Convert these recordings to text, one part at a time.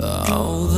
all the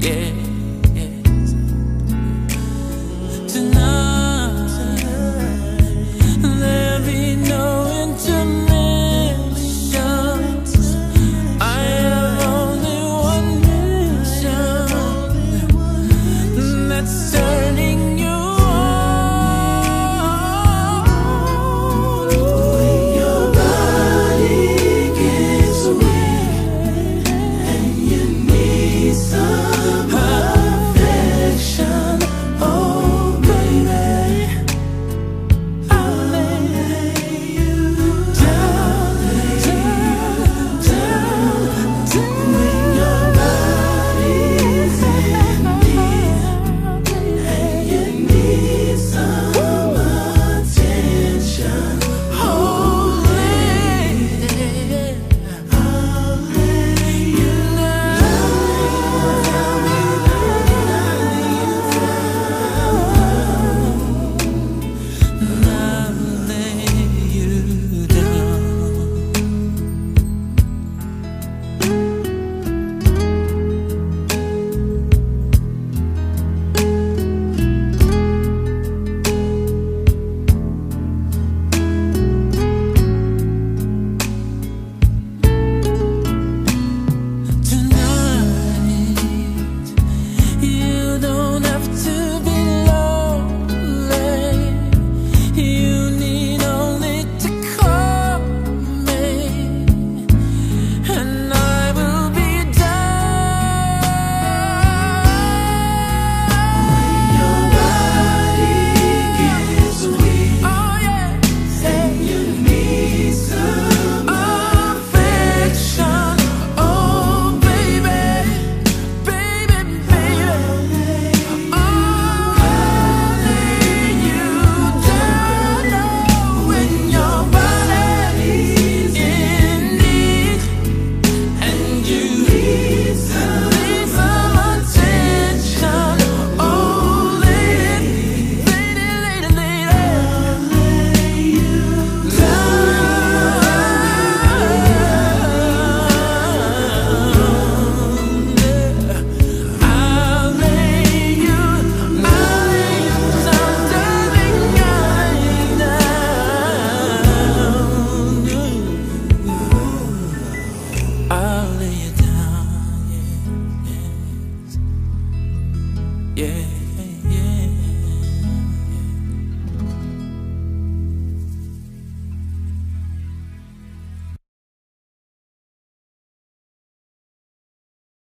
yeah.